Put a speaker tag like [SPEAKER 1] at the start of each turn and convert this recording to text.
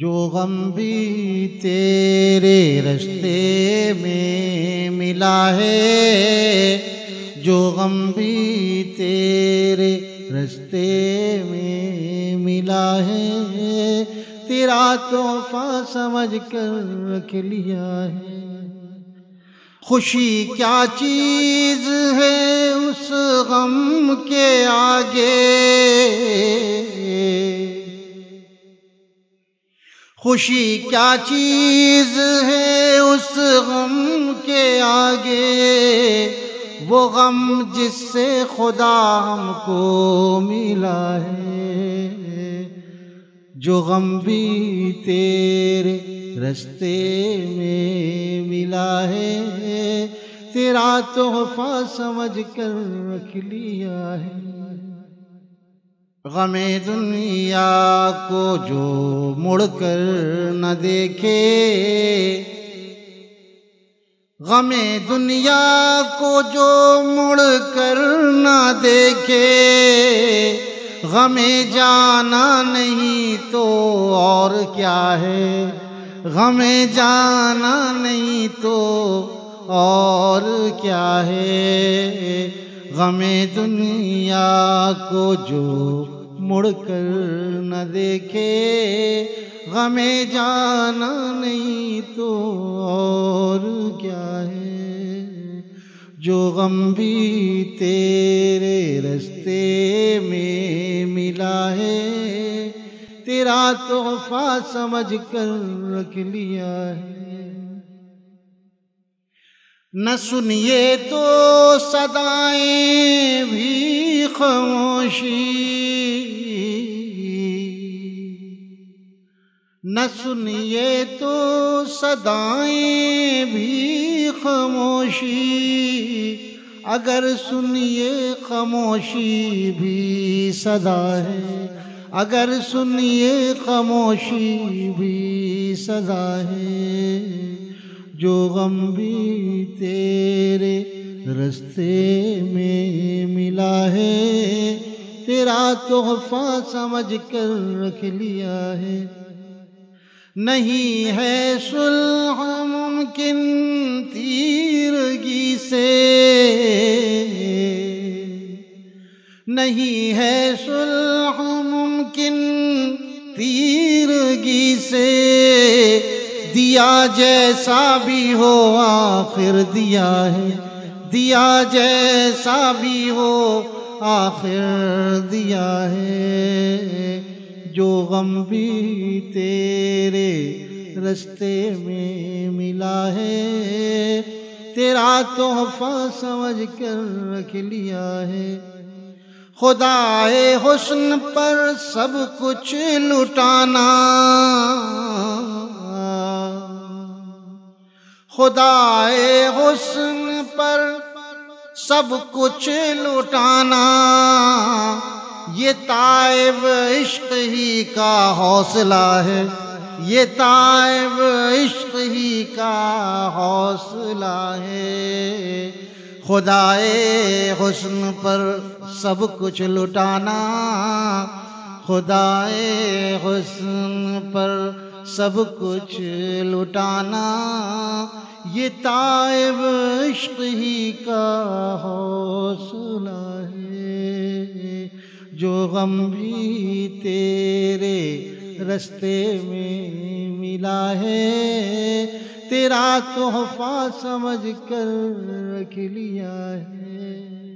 [SPEAKER 1] جو غم بھی تیرے رستے میں ملا ہے، جو غم بھی تیرے رستے میں ملا ہے، تیرا تحفہ سمجھ کر رکھ لیا ہے۔ خوشی کیا چیز ہے اس غم کے آگے؟ خوشی کیا چیز ہے اس غم کے آگے؟ وہ غم جس سے خدا ہم کو ملا ہے۔ جو غم بھی تیرے رستے میں ملا ہے، تیرا تحفہ سمجھ کر رکھ لیا ہے۔ غم دنیا کو جو مڑ کر نہ دیکھے۔ غم دنیا کو جو مڑ کر نہ دیکھے۔ غم جانا نہیں تو اور کیا ہے۔ غم جانا نہیں تو اور کیا ہے۔ غم دنیا کو جو مڑ کر نہ دیکھے، غم جانا نہیں تو اور کیا ہے؟ جو غم بھی تیرے رستے میں ملا ہے، تیرا تحفہ سمجھ کر رکھ لیا ہے۔ نہ سنیے تو صدائیں بھی خاموشی۔ نہ سنیے تو صدائیں بھی خاموشی۔ اگر سنیے خاموشی بھی صدا ہے۔ اگر سنیے خاموشی بھی سزا ہے۔ جو غم بھی تیرے رستے میں ملا ہے، تیرا تحفہ سمجھ کر رکھ لیا ہے۔ نہیں ہے سلح ممکن تیرگی سے۔ نہیں ہے سلح ممکن تیرگی سے۔ دیا جیسا بھی ہو آخر دیا ہے۔ دیا جیسا بھی ہو آخر دیا ہے۔ جو غم بھی تیرے رستے میں ملا ہے، تیرا تحفہ سمجھ کر رکھ لیا ہے۔ خدا حسن پر سب کچھ لٹانا۔ خدا حسن پر سب کچھ لٹانا یہ تائب عشق ہی کا حوصلہ ہے۔ یہ تائب عشق ہی کا حوصلہ ہے۔ خدا حسن پر سب کچھ لٹانا خدا حسن پر سب کچھ لٹانا، یہ تائب عشق ہی کا حوصلہ ہے۔ جو غم بھی تیرے رستے میں ملا ہے، تیرا تحفہ سمجھ کر رکھ لیا ہے۔